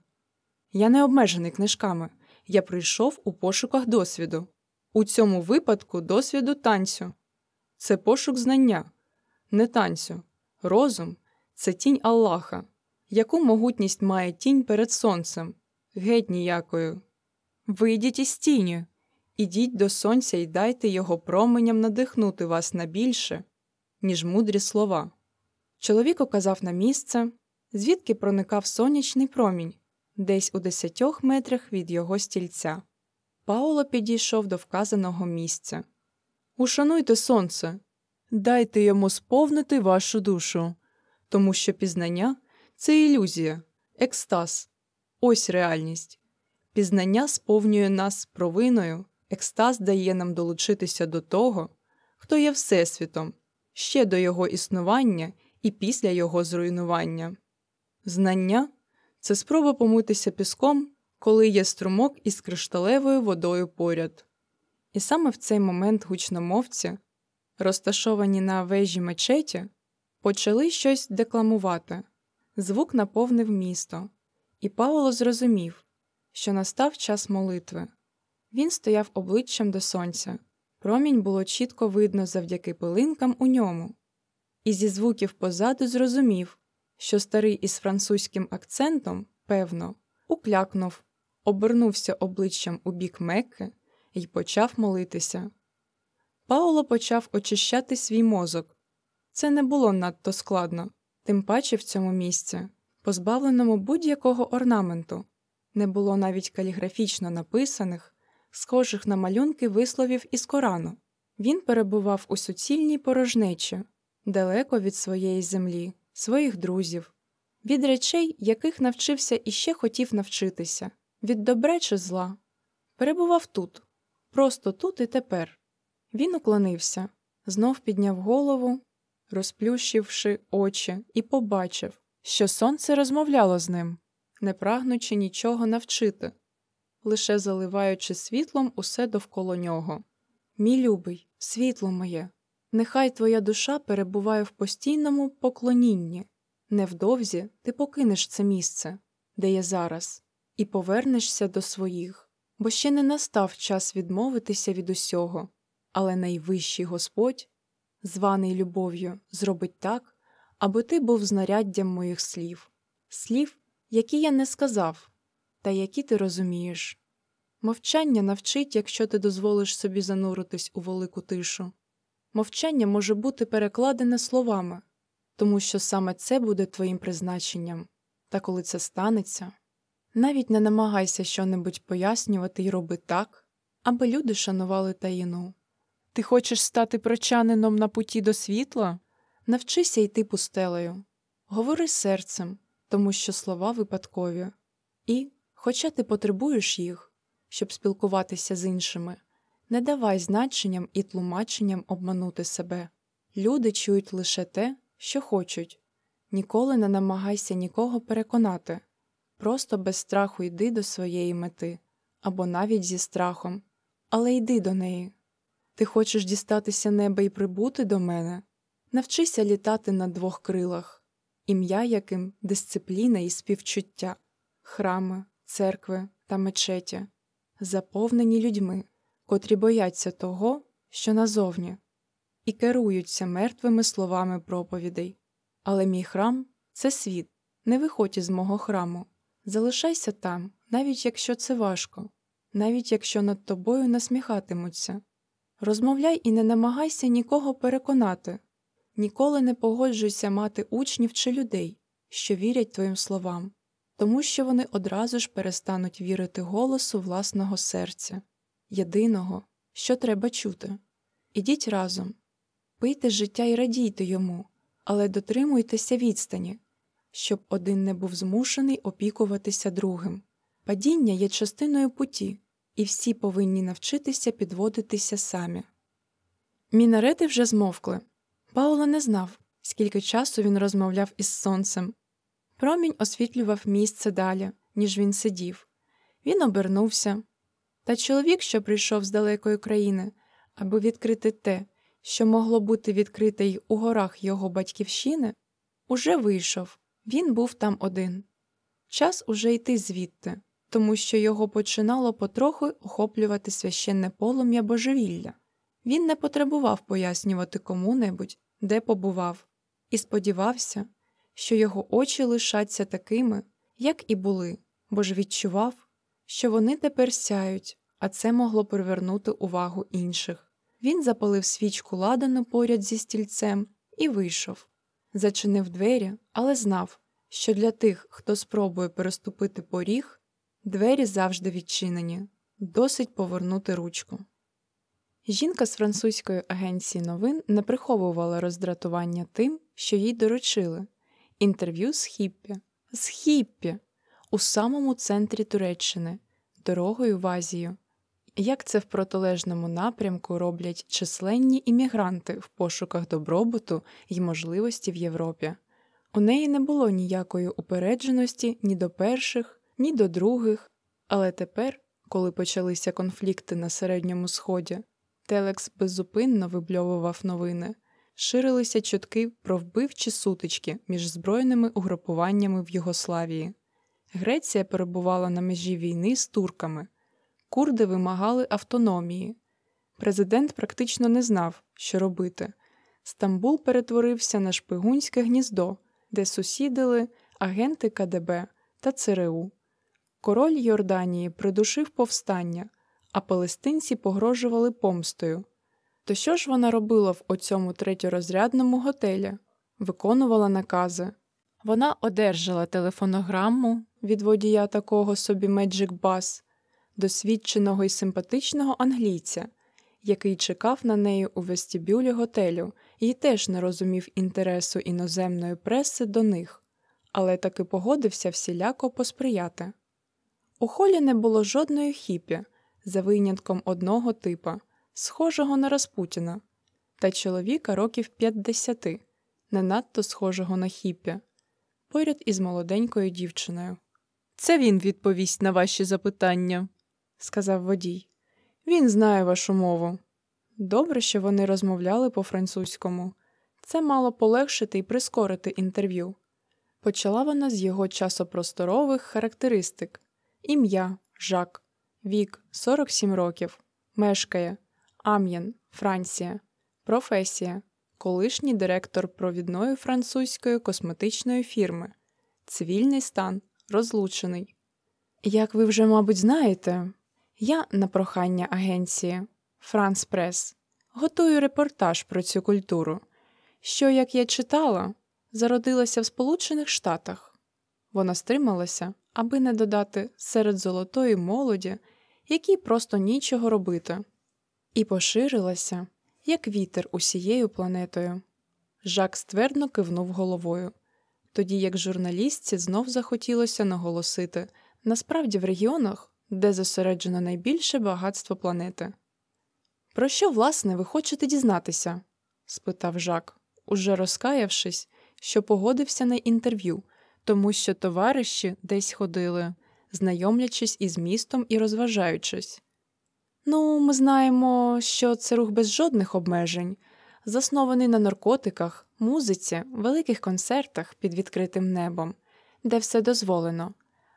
Я не обмежений книжками, я прийшов у пошуках досвіду. У цьому випадку досвіду танцю. Це пошук знання, не танцю. Розум це тінь Аллаха. Яку могутність має тінь перед сонцем? Геть ніякою. Вийдіть із тіні, ідіть до сонця і дайте його променям надихнути вас на більше, ніж мудрі слова. Чоловік указав на місце, звідки проникав сонячний промінь, десь у десятьох метрах від його стільця. Пауло підійшов до вказаного місця. Ушануйте сонце, дайте йому сповнити вашу душу, тому що пізнання це ілюзія, екстаз, ось реальність. Пізнання сповнює нас провиною, екстаз дає нам долучитися до того, хто є Всесвітом, ще до його існування і після його зруйнування. Знання це спроба помитися піском, коли є струмок із кришталевою водою поряд. І саме в цей момент гучномовці, розташовані на вежі мечеті, почали щось декламувати. Звук наповнив місто, і Павло зрозумів, що настав час молитви. Він стояв обличчям до сонця. Промінь було чітко видно завдяки пилинкам у ньому, і зі звуків позаду зрозумів, що старий із французьким акцентом, певно, уклякнув, обернувся обличчям у бік Мекки і почав молитися. Пауло почав очищати свій мозок. Це не було надто складно, тим паче в цьому місці, позбавленому будь-якого орнаменту, не було навіть каліграфічно написаних, схожих на малюнки висловів із Корану. Він перебував у суцільній порожнечі, далеко від своєї землі, своїх друзів, від речей, яких навчився і ще хотів навчитися, від добра чи зла. Перебував тут, просто тут і тепер. Він уклонився, знов підняв голову, розплющивши очі, і побачив, що сонце розмовляло з ним, не прагнучи нічого навчити, лише заливаючи світлом усе довкола нього. Мій любий, світло моє, нехай твоя душа перебуває в постійному поклонінні. Невдовзі ти покинеш це місце, де є зараз, і повернешся до своїх, бо ще не настав час відмовитися від усього, але найвищий Господь, званий любов'ю, зробить так, аби ти був знаряддям моїх слів, слів, які я не сказав, та які ти розумієш. Мовчання навчить, якщо ти дозволиш собі зануритись у велику тишу. Мовчання може бути перекладене словами, тому що саме це буде твоїм призначенням, та коли це станеться, навіть не намагайся щонебудь пояснювати й роби так, аби люди шанували таїну. Ти хочеш стати прочанином на путі до світла? Навчися йти пустелею, говори серцем, тому що слова випадкові, і, хоча ти потребуєш їх, щоб спілкуватися з іншими, не давай значенням і тлумаченням обманути себе. Люди чують лише те, що хочуть. Ніколи не намагайся нікого переконати, просто без страху йди до своєї мети, або навіть зі страхом, але йди до неї. Ти хочеш дістатися неба і прибути до мене? Навчися літати на двох крилах, ім'я яким дисципліна і співчуття, храми, церкви та мечеті, заповнені людьми, котрі бояться того, що назовні, і керуються мертвими словами проповідей. Але мій храм це світ, не виходь із мого храму. Залишайся там, навіть якщо це важко, навіть якщо над тобою насміхатимуться. Розмовляй і не намагайся нікого переконати, ніколи не погоджуйся мати учнів чи людей, що вірять твоїм словам, тому що вони одразу ж перестануть вірити голосу власного серця, єдиного, що треба чути. Ідіть разом, пийте життя і радійте йому, але дотримуйтеся відстані, щоб один не був змушений опікуватися другим. Падіння є частиною путі і всі повинні навчитися підводитися самі. Мінарети вже змовкли. Паула не знав, скільки часу він розмовляв із сонцем. Промінь освітлював місце далі, ніж він сидів. Він обернувся. Та чоловік, що прийшов з далекої країни, аби відкрити те, що могло бути відкрите й у горах його батьківщини, уже вийшов. Він був там один. Час уже йти звідти тому що його починало потроху охоплювати священне полум'я божевілля. Він не потребував пояснювати кому-небудь, де побував, і сподівався, що його очі лишаться такими, як і були, бо ж відчував, що вони тепер сяють, а це могло привернути увагу інших. Він запалив свічку ладану поряд зі стільцем і вийшов. Зачинив двері, але знав, що для тих, хто спробує переступити поріг, Двері завжди відчинені, досить повернути ручку. Жінка з французької агенції новин не приховувала роздратування тим, що їй доручили інтерв'ю з Хіппі, з Хіппі, у самому центрі Туреччини, дорогою в Азію. Як це в протилежному напрямку роблять численні іммігранти в пошуках добробуту й можливості в Європі. У неї не було ніякої упередженості ні до перших ні до других, але тепер, коли почалися конфлікти на середньому сході, Телекс беззупинно вибльовував новини, ширилися чутки про вбивчі сутички між збройними угрупуваннями в Югославії. Греція перебувала на межі війни з турками, курди вимагали автономії. Президент практично не знав, що робити. Стамбул перетворився на шпигунське гніздо, де сусідили агенти КДБ та ЦРУ. Король Йорданії придушив повстання, а палестинці погрожували помстою. То що ж вона робила в оцьому третьорозрядному готелі? Виконувала накази. Вона одержала телефонограму від водія такого собі Меджик Бас, досвідченого і симпатичного англійця, який чекав на неї у вестибюлі готелю і теж не розумів інтересу іноземної преси до них, але таки погодився всіляко посприяти. У холі не було жодної хіпі, за винятком одного типа, схожого на Распутіна, та чоловіка років 50, не надто схожого на хіпі, поряд із молоденькою дівчиною. Це він відповість на ваші запитання, сказав водій. Він знає вашу мову. Добре, що вони розмовляли по французькому. Це мало полегшити і прискорити інтерв'ю. Почала вона з його часопросторових характеристик ім'я Жак, вік 47 років, мешкає, Ам'ян, Франція, професія, колишній директор провідної французької косметичної фірми, цивільний стан, розлучений. Як ви вже, мабуть, знаєте, я на прохання агенції Франс Прес готую репортаж про цю культуру, що, як я читала, зародилася в Сполучених Штатах. Вона стрималася, аби не додати серед золотої молоді, якій просто нічого робити, і поширилася, як вітер усією планетою. Жак ствердно кивнув головою, тоді як журналістці знов захотілося наголосити насправді в регіонах, де зосереджено найбільше багатство планети. Про що, власне, ви хочете дізнатися? спитав Жак, уже розкаявшись, що погодився на інтерв'ю, тому що товариші десь ходили, знайомлячись із містом і розважаючись. Ну, ми знаємо, що це рух без жодних обмежень, заснований на наркотиках, музиці, великих концертах під відкритим небом, де все дозволено,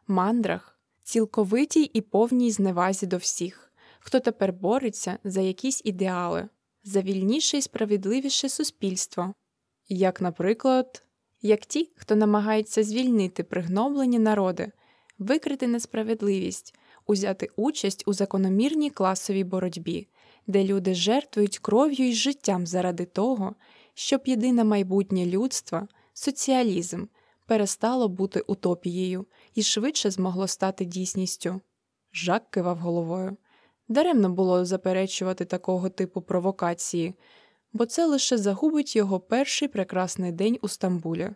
мандрах, цілковитій і повній зневазі до всіх, хто тепер бореться за якісь ідеали, за вільніше і справедливіше суспільство, як, наприклад, як ті, хто намагається звільнити пригноблені народи, викрити несправедливість, узяти участь у закономірній класовій боротьбі, де люди жертвують кров'ю і життям заради того, щоб єдине майбутнє людства, соціалізм, перестало бути утопією і швидше змогло стати дійсністю. Жак кивав головою. Даремно було заперечувати такого типу провокації, бо це лише загубить його перший прекрасний день у Стамбулі.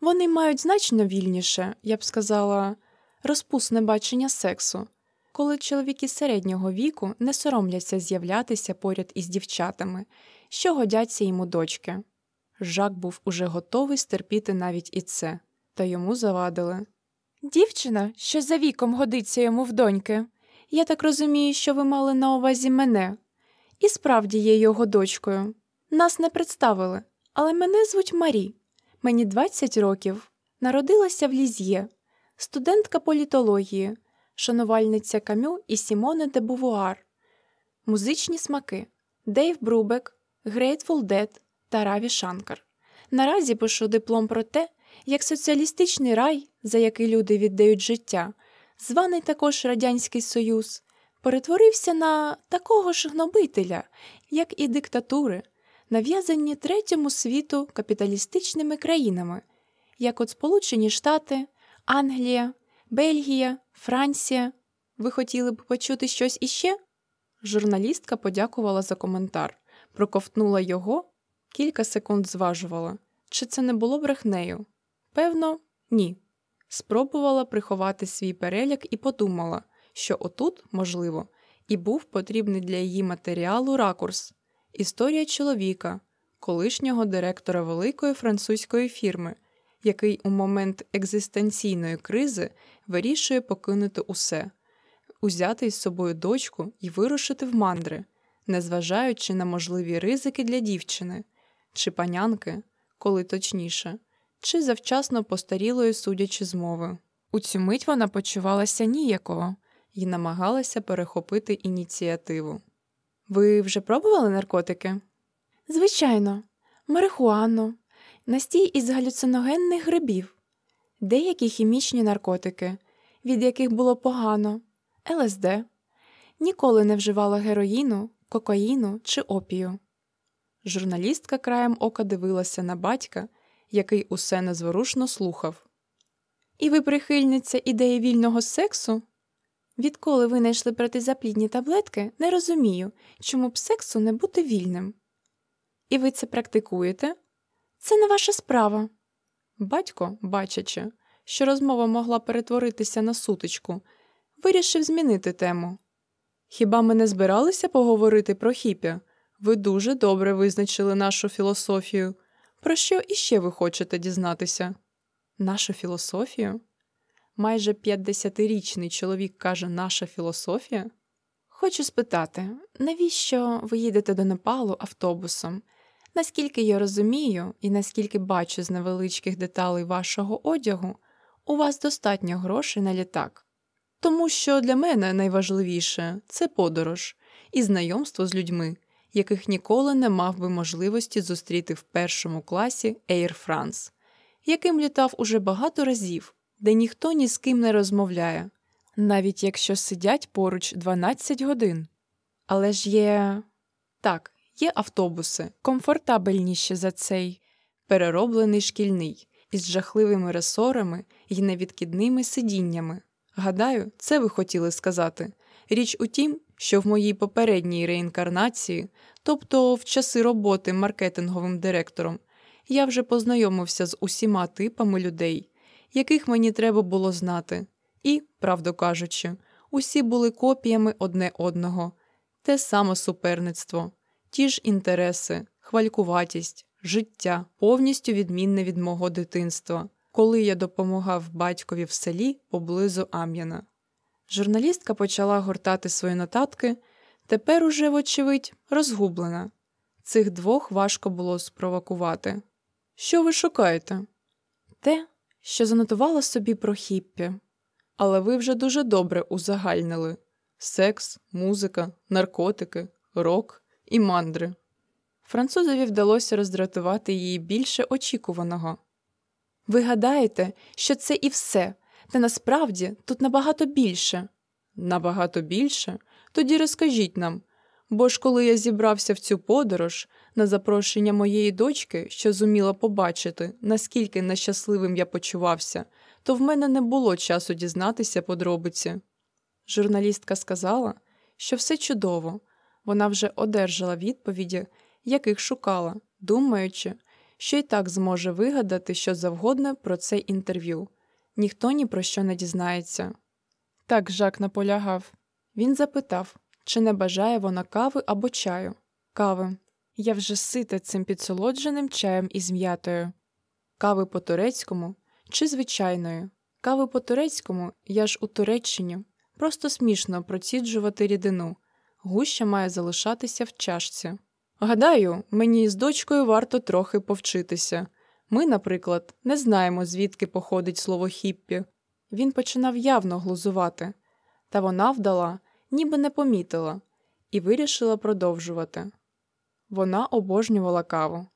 Вони мають значно вільніше, я б сказала, розпусне бачення сексу, коли чоловіки середнього віку не соромляться з'являтися поряд із дівчатами, що годяться йому дочки. Жак був уже готовий стерпіти навіть і це, та йому завадили. Дівчина, що за віком годиться йому в доньки. Я так розумію, що ви мали на увазі мене, і справді є його дочкою. Нас не представили, але мене звуть Марі. Мені 20 років, народилася в Лізьє, студентка політології, шанувальниця Камю і Сімоне де Бувуар, музичні смаки Дейв Брубек, Грейтфул Дед та Раві Шанкар. Наразі пишу диплом про те, як соціалістичний рай, за який люди віддають життя, званий також Радянський Союз, перетворився на такого ж гнобителя, як і диктатури, нав'язані третьому світу капіталістичними країнами, як от Сполучені Штати, Англія, Бельгія, Франція. Ви хотіли б почути щось іще? Журналістка подякувала за коментар, проковтнула його, кілька секунд зважувала, чи це не було брехнею. Певно, ні. Спробувала приховати свій переляк і подумала, що отут, можливо, і був потрібний для її матеріалу ракурс історія чоловіка, колишнього директора великої французької фірми, який у момент екзистенційної кризи вирішує покинути усе, узяти із собою дочку і вирушити в мандри, незважаючи на можливі ризики для дівчини чи панянки, коли точніше, чи завчасно постарілої судячи з мови. У цю мить вона почувалася ніяково і намагалася перехопити ініціативу. Ви вже пробували наркотики? Звичайно, марихуану, настій із галюциногенних грибів, деякі хімічні наркотики, від яких було погано, ЛСД, ніколи не вживала героїну, кокаїну чи опію. Журналістка краєм ока дивилася на батька, який усе незворушно слухав. І ви прихильниця ідеї вільного сексу? Відколи ви знайшли протизаплідні таблетки, не розумію, чому б сексу не бути вільним. І ви це практикуєте? Це не ваша справа. Батько, бачачи, що розмова могла перетворитися на сутичку, вирішив змінити тему. Хіба ми не збиралися поговорити про хіпі? Ви дуже добре визначили нашу філософію. Про що іще ви хочете дізнатися? Нашу філософію? Майже 50-річний чоловік каже наша філософія? Хочу спитати, навіщо ви їдете до Непалу автобусом? Наскільки я розумію і наскільки бачу з невеличких деталей вашого одягу, у вас достатньо грошей на літак. Тому що для мене найважливіше це подорож і знайомство з людьми, яких ніколи не мав би можливості зустріти в першому класі Air France, яким літав уже багато разів, де ніхто ні з ким не розмовляє, навіть якщо сидять поруч 12 годин. Але ж є так, є автобуси, комфортабельніші за цей, перероблений шкільний, із жахливими ресорами і невідкидними сидіннями. Гадаю, це ви хотіли сказати. Річ у тім, що в моїй попередній реінкарнації, тобто в часи роботи маркетинговим директором, я вже познайомився з усіма типами людей, яких мені треба було знати, і, правду кажучи, усі були копіями одне одного, те саме суперництво, ті ж інтереси, хвалькуватість, життя повністю відмінне від мого дитинства, коли я допомагав батькові в селі поблизу Ам'яна. Журналістка почала гортати свої нотатки, тепер уже, вочевидь, розгублена. Цих двох важко було спровокувати. Що ви шукаєте? Те, що занотувала собі про хіппі. Але ви вже дуже добре узагальнили секс, музика, наркотики, рок і мандри. Французові вдалося роздратувати її більше очікуваного. Ви гадаєте, що це і все, та насправді тут набагато більше. Набагато більше? Тоді розкажіть нам. Бо ж коли я зібрався в цю подорож на запрошення моєї дочки, що зуміла побачити, наскільки нещасливим я почувався, то в мене не було часу дізнатися подробиці. Журналістка сказала, що все чудово, вона вже одержала відповіді, яких шукала, думаючи, що й так зможе вигадати що завгодно про це інтерв'ю. Ніхто ні про що не дізнається. Так Жак наполягав. Він запитав, чи не бажає вона кави або чаю. Кави. Я вже сита цим підсолодженим чаєм із м'ятою. Кави по турецькому чи звичайною. Кави по турецькому я ж у Туреччині. Просто смішно проціджувати рідину. Гуща має залишатися в чашці. Гадаю, мені з дочкою варто трохи повчитися. Ми, наприклад, не знаємо, звідки походить слово хіппі. Він починав явно глузувати, та вона вдала, ніби не помітила, і вирішила продовжувати. Вона обожнювала каву.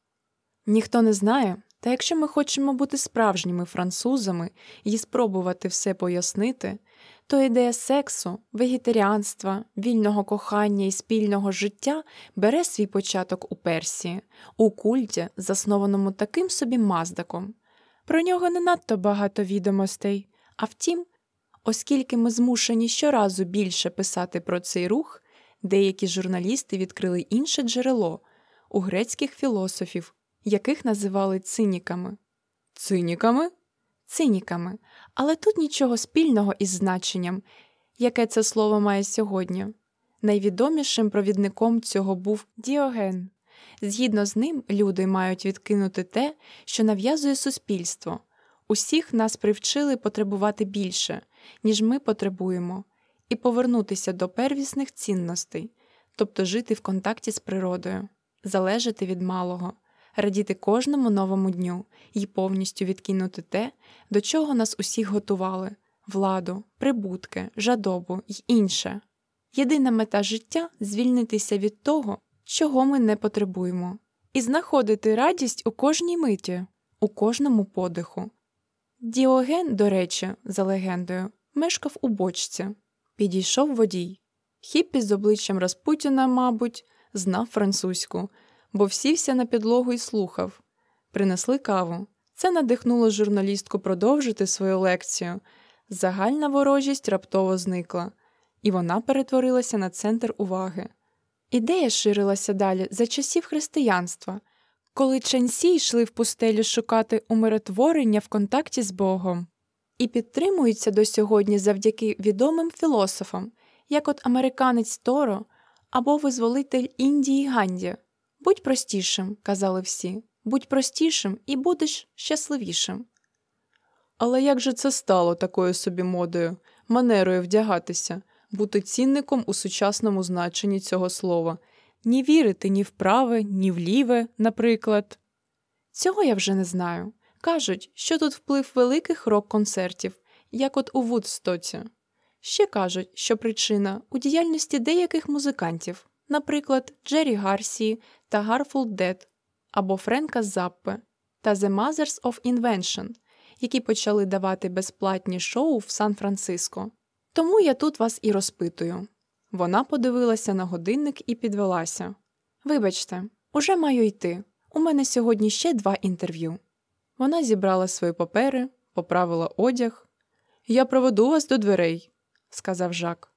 Ніхто не знає, та якщо ми хочемо бути справжніми французами і спробувати все пояснити, то ідея сексу, вегетаріанства, вільного кохання і спільного життя бере свій початок у Персії, у культі, заснованому таким собі маздаком. Про нього не надто багато відомостей, а втім, оскільки ми змушені щоразу більше писати про цей рух, деякі журналісти відкрили інше джерело у грецьких філософів, яких називали циніками. Циніками? Циніками, але тут нічого спільного із значенням, яке це слово має сьогодні. Найвідомішим провідником цього був Діоген. Згідно з ним, люди мають відкинути те, що нав'язує суспільство. Усіх нас привчили потребувати більше, ніж ми потребуємо, і повернутися до первісних цінностей, тобто жити в контакті з природою, залежати від малого, радіти кожному новому дню і повністю відкинути те, до чого нас усіх готували владу, прибутки, жадобу й інше. Єдина мета життя звільнитися від того, чого ми не потребуємо, і знаходити радість у кожній миті, у кожному подиху. Діоген, до речі, за легендою, мешкав у бочці, підійшов водій. Хіппі з обличчям Распутіна, мабуть, знав французьку, бо всівся на підлогу і слухав. Принесли каву. Це надихнуло журналістку продовжити свою лекцію. Загальна ворожість раптово зникла. і вона перетворилася на центр уваги. Ідея ширилася далі за часів християнства, коли ченсі йшли в пустелю шукати умиротворення в контакті з Богом, і підтримуються до сьогодні завдяки відомим філософам, як от американець Торо або визволитель Індії Ганді. Будь простішим, казали всі, будь простішим і будеш щасливішим. Але як же це стало такою собі модою, манерою вдягатися, бути цінником у сучасному значенні цього слова, ні вірити ні в праве, ні в ліве, наприклад. Цього я вже не знаю. Кажуть, що тут вплив великих рок-концертів, як от у Вудстоці. Ще кажуть, що причина у діяльності деяких музикантів, наприклад, Джері Гарсі та Гарфул Дед або Френка Заппе та The Mothers of Invention, які почали давати безплатні шоу в Сан-Франциско. Тому я тут вас і розпитую. Вона подивилася на годинник і підвелася. Вибачте, уже маю йти. У мене сьогодні ще два інтерв'ю. Вона зібрала свої папери, поправила одяг. Я проведу вас до дверей, сказав Жак.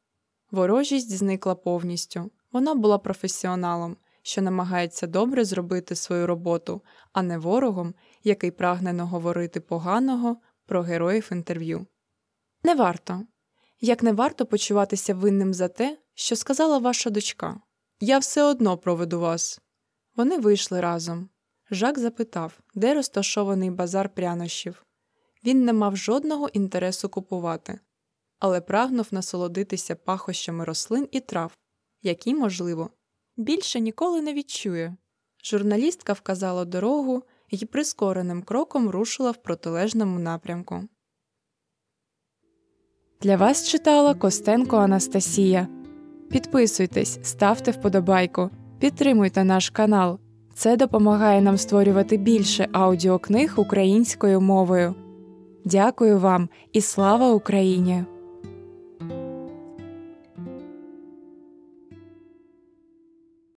Ворожість зникла повністю. Вона була професіоналом, що намагається добре зробити свою роботу, а не ворогом, який прагне наговорити поганого про героїв інтерв'ю. Не варто. Як не варто почуватися винним за те, що сказала ваша дочка. Я все одно проведу вас. Вони вийшли разом. Жак запитав, де розташований базар прянощів. Він не мав жодного інтересу купувати, але прагнув насолодитися пахощами рослин і трав, які, можливо, більше ніколи не відчує. Журналістка вказала дорогу і прискореним кроком рушила в протилежному напрямку. Для вас читала Костенко Анастасія. Підписуйтесь, ставте вподобайку, підтримуйте наш канал. Це допомагає нам створювати більше аудіокниг українською мовою. Дякую вам і слава Україні!